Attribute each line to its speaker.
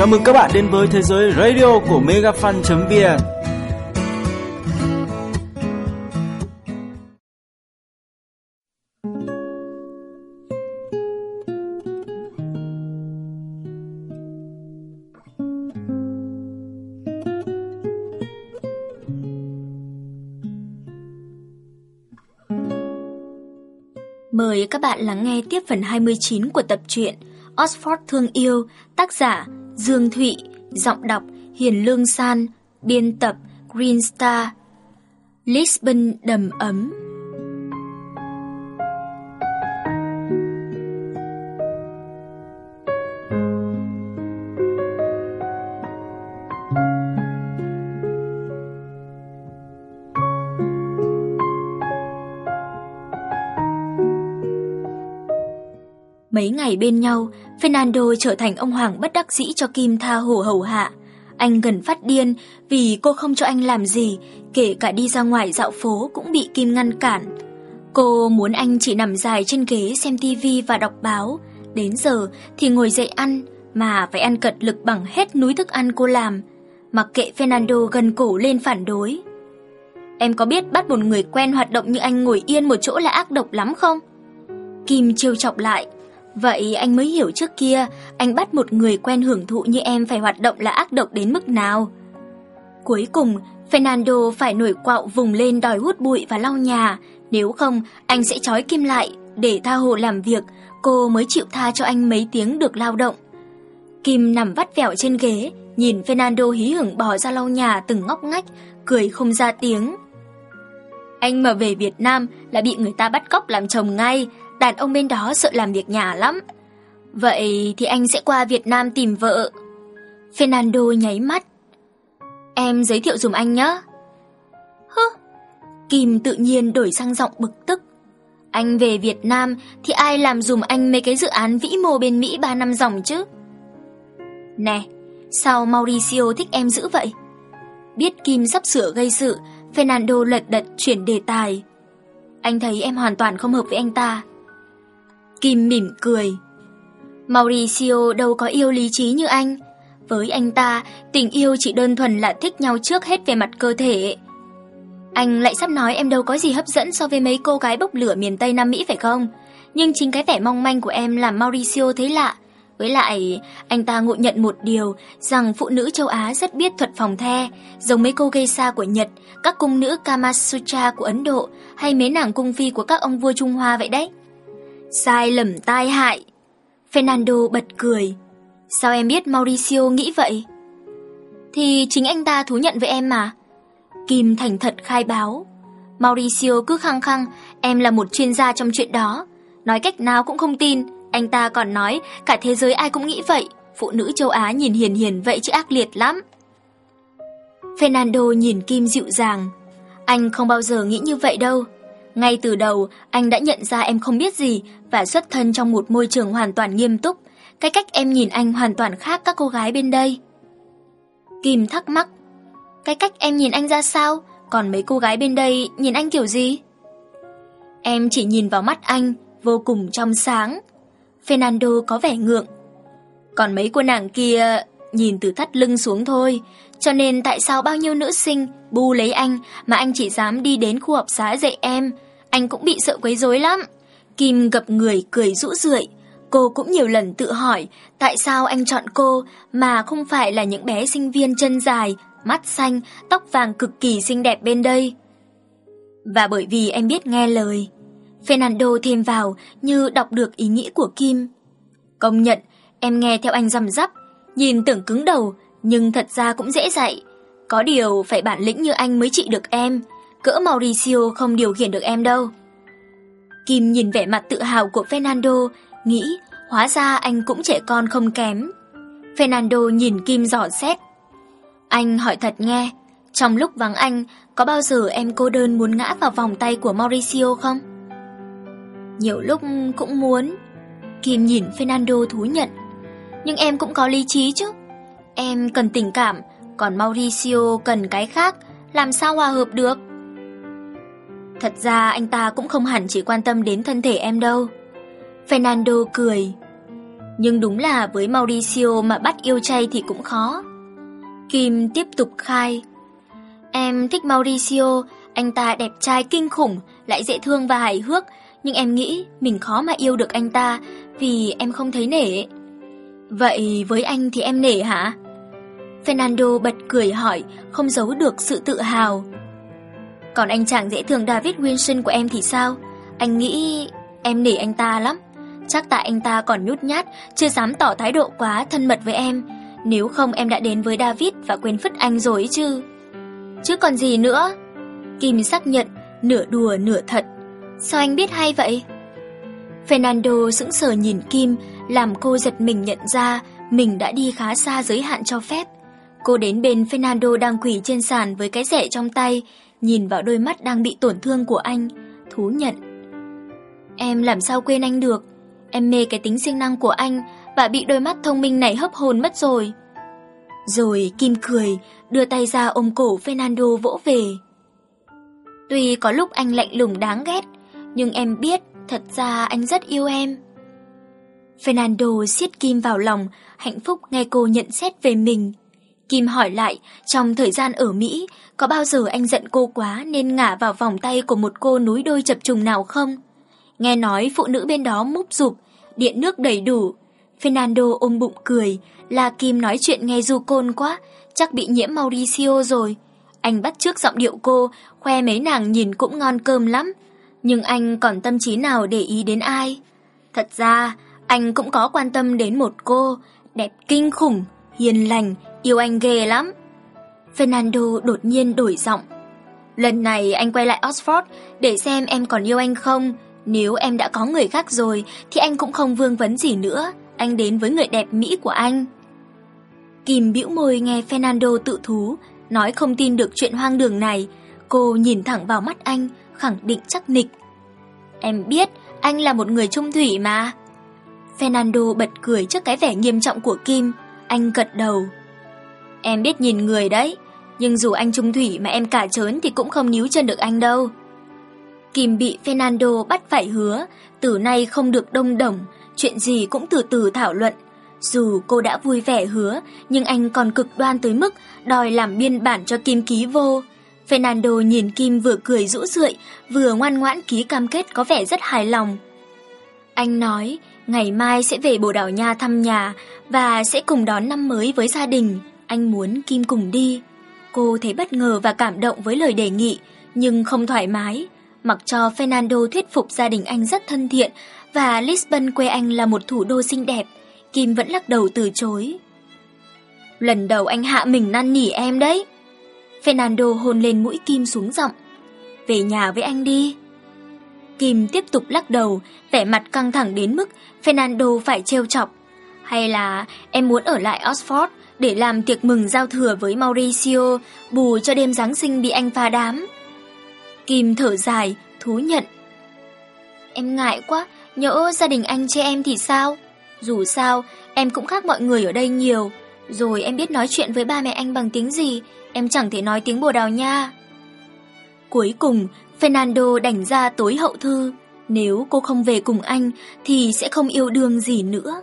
Speaker 1: Chào mừng các bạn đến với thế giới radio của megafan.vn
Speaker 2: Mời các bạn lắng nghe tiếp phần 29 của tập truyện Oxford Thương Yêu, tác giả Dương Thụy, giọng đọc Hiền Lương San, biên tập Green Star. Lisbon đầm ấm Mấy ngày bên nhau, Fernando trở thành ông hoàng bất đắc dĩ cho Kim tha hồ hầu hạ. Anh gần phát điên vì cô không cho anh làm gì, kể cả đi ra ngoài dạo phố cũng bị Kim ngăn cản. Cô muốn anh chỉ nằm dài trên ghế xem tivi và đọc báo, đến giờ thì ngồi dậy ăn, mà phải ăn cật lực bằng hết núi thức ăn cô làm. Mặc kệ Fernando gần cổ lên phản đối. Em có biết bắt một người quen hoạt động như anh ngồi yên một chỗ là ác độc lắm không? Kim trêu chọc lại, Vậy anh mới hiểu trước kia anh bắt một người quen hưởng thụ như em phải hoạt động là ác độc đến mức nào. Cuối cùng, Fernando phải nổi quạo vùng lên đòi hút bụi và lau nhà, nếu không anh sẽ trói Kim lại để tha hồ làm việc, cô mới chịu tha cho anh mấy tiếng được lao động. Kim nằm vắt vẻo trên ghế, nhìn Fernando hí hửng bỏ ra lau nhà từng ngóc ngách, cười không ra tiếng. Anh mà về Việt Nam là bị người ta bắt cóc làm chồng ngay, đàn ông bên đó sợ làm việc nhà lắm. Vậy thì anh sẽ qua Việt Nam tìm vợ. Fernando nháy mắt. Em giới thiệu dùm anh nhé. Hứ. Kim tự nhiên đổi sang giọng bực tức. Anh về Việt Nam thì ai làm dùm anh mấy cái dự án vĩ mô bên Mỹ 3 năm dòng chứ? Nè, sao Mauricio thích em dữ vậy? Biết Kim sắp sửa gây sự, Fernando lật đật chuyển đề tài. Anh thấy em hoàn toàn không hợp với anh ta. Kim mỉm cười. Mauricio đâu có yêu lý trí như anh. Với anh ta, tình yêu chỉ đơn thuần là thích nhau trước hết về mặt cơ thể. Anh lại sắp nói em đâu có gì hấp dẫn so với mấy cô gái bốc lửa miền Tây Nam Mỹ phải không? Nhưng chính cái vẻ mong manh của em làm Mauricio thấy lạ. Với lại, anh ta ngộ nhận một điều rằng phụ nữ châu Á rất biết thuật phòng the, giống mấy cô geisha của Nhật, các cung nữ Kamasutra của Ấn Độ hay mấy nàng cung phi của các ông vua Trung Hoa vậy đấy. Sai lầm tai hại. Fernando bật cười. Sao em biết Mauricio nghĩ vậy? Thì chính anh ta thú nhận với em mà. Kim thành thật khai báo. Mauricio cứ khăng khăng, em là một chuyên gia trong chuyện đó. Nói cách nào cũng không tin. Anh ta còn nói, cả thế giới ai cũng nghĩ vậy. Phụ nữ châu Á nhìn hiền hiền vậy chứ ác liệt lắm. Fernando nhìn Kim dịu dàng. Anh không bao giờ nghĩ như vậy đâu. Ngay từ đầu, anh đã nhận ra em không biết gì và xuất thân trong một môi trường hoàn toàn nghiêm túc. Cái cách em nhìn anh hoàn toàn khác các cô gái bên đây. Kim thắc mắc. Cái cách em nhìn anh ra sao? Còn mấy cô gái bên đây nhìn anh kiểu gì? Em chỉ nhìn vào mắt anh, vô cùng trong sáng. Fernando có vẻ ngượng. Còn mấy cô nàng kia nhìn từ thắt lưng xuống thôi, cho nên tại sao bao nhiêu nữ sinh bu lấy anh mà anh chỉ dám đi đến khu học xá dạy em, anh cũng bị sợ quấy rối lắm. Kim gặp người cười rũ rượi, cô cũng nhiều lần tự hỏi tại sao anh chọn cô mà không phải là những bé sinh viên chân dài, mắt xanh, tóc vàng cực kỳ xinh đẹp bên đây. Và bởi vì em biết nghe lời, Fernando thêm vào như đọc được ý nghĩ của Kim. Công nhận, em nghe theo anh rằm rắp, nhìn tưởng cứng đầu, nhưng thật ra cũng dễ dạy. Có điều phải bản lĩnh như anh mới trị được em, cỡ Mauricio không điều khiển được em đâu. Kim nhìn vẻ mặt tự hào của Fernando, nghĩ hóa ra anh cũng trẻ con không kém. Fernando nhìn Kim dò xét. Anh hỏi thật nghe, trong lúc vắng anh, có bao giờ em cô đơn muốn ngã vào vòng tay của Mauricio không? Nhiều lúc cũng muốn. Kim nhìn Fernando thú nhận. Nhưng em cũng có lý trí chứ. Em cần tình cảm, còn Mauricio cần cái khác, làm sao hòa hợp được? Thật ra anh ta cũng không hẳn chỉ quan tâm đến thân thể em đâu. Fernando cười. Nhưng đúng là với Mauricio mà bắt yêu chay thì cũng khó. Kim tiếp tục khai. Em thích Mauricio, anh ta đẹp trai kinh khủng, lại dễ thương và hài hước, nhưng em nghĩ mình khó mà yêu được anh ta vì em không thấy nể. Vậy với anh thì em nể hả? Fernando bật cười hỏi, không giấu được sự tự hào. Còn anh chàng dễ thương David Wilson của em thì sao? Anh nghĩ em nể anh ta lắm. Chắc tại anh ta còn nhút nhát, chưa dám tỏ thái độ quá thân mật với em. Nếu không em đã đến với David và quên phứt anh rồi chứ. Chứ còn gì nữa? Kim xác nhận, nửa đùa nửa thật. Sao anh biết hay vậy? Fernando sững sờ nhìn Kim, làm cô giật mình nhận ra mình đã đi khá xa giới hạn cho phép. Cô đến bên Fernando đang quỳ trên sàn với cái rẻ trong tay, nhìn vào đôi mắt đang bị tổn thương của anh, thú nhận. Em làm sao quên anh được? Em mê cái tính siêng năng của anh và bị đôi mắt thông minh này hấp hồn mất rồi. Rồi Kim cười, đưa tay ra ôm cổ Fernando vỗ về. Tuy có lúc anh lạnh lùng đáng ghét, nhưng em biết thật ra anh rất yêu em. Fernando siết Kim vào lòng, hạnh phúc nghe cô nhận xét về mình. Kim hỏi lại, trong thời gian ở Mỹ, có bao giờ anh giận cô quá nên ngả vào vòng tay của một cô núi đôi chập trùng nào không? Nghe nói phụ nữ bên đó múp rụp, điện nước đầy đủ. Fernando ôm bụng cười, là Kim nói chuyện nghe du côn quá, chắc bị nhiễm Mauricio rồi. Anh bắt trước giọng điệu cô, khoe mấy nàng nhìn cũng ngon cơm lắm. Nhưng anh còn tâm trí nào để ý đến ai? Thật ra, anh cũng có quan tâm đến một cô, đẹp kinh khủng, hiền lành, yêu anh ghê lắm. Fernando đột nhiên đổi giọng. Lần này anh quay lại Oxford để xem em còn yêu anh không. Nếu em đã có người khác rồi thì anh cũng không vương vấn gì nữa. Anh đến với người đẹp Mỹ của anh. Kim bĩu môi nghe Fernando tự thú, nói không tin được chuyện hoang đường này. Cô nhìn thẳng vào mắt anh, khẳng định chắc nịch. Em biết, anh là một người trung thủy mà. Fernando bật cười trước cái vẻ nghiêm trọng của Kim. Anh gật đầu. Em biết nhìn người đấy, nhưng dù anh trung thủy mà em cả trớn thì cũng không níu chân được anh đâu. Kim bị Fernando bắt phải hứa, từ nay không được đông đồng, chuyện gì cũng từ từ thảo luận. Dù cô đã vui vẻ hứa, nhưng anh còn cực đoan tới mức đòi làm biên bản cho Kim ký vô. Fernando nhìn Kim vừa cười rũ rượi, vừa ngoan ngoãn ký cam kết có vẻ rất hài lòng. Anh nói, ngày mai sẽ về Bồ Đào Nha thăm nhà và sẽ cùng đón năm mới với gia đình. Anh muốn Kim cùng đi. Cô thấy bất ngờ và cảm động với lời đề nghị, nhưng không thoải mái. Mặc cho Fernando thuyết phục gia đình anh rất thân thiện và Lisbon quê anh là một thủ đô xinh đẹp, Kim vẫn lắc đầu từ chối. Lần đầu anh hạ mình năn nỉ em đấy. Fernando hôn lên mũi Kim xuống giọng. Về nhà với anh đi. Kim tiếp tục lắc đầu, vẻ mặt căng thẳng đến mức Fernando phải trêu chọc. Hay là em muốn ở lại Oxford để làm tiệc mừng giao thừa với Mauricio, bù cho đêm Giáng sinh bị anh phá đám. Kim thở dài, thú nhận. Em ngại quá, nhỡ gia đình anh chê em thì sao? Dù sao, em cũng khác mọi người ở đây nhiều. Rồi em biết nói chuyện với ba mẹ anh bằng tiếng gì, em chẳng thể nói tiếng Bồ Đào Nha. Cuối cùng, Fernando đành ra tối hậu thư. Nếu cô không về cùng anh thì sẽ không yêu đương gì nữa.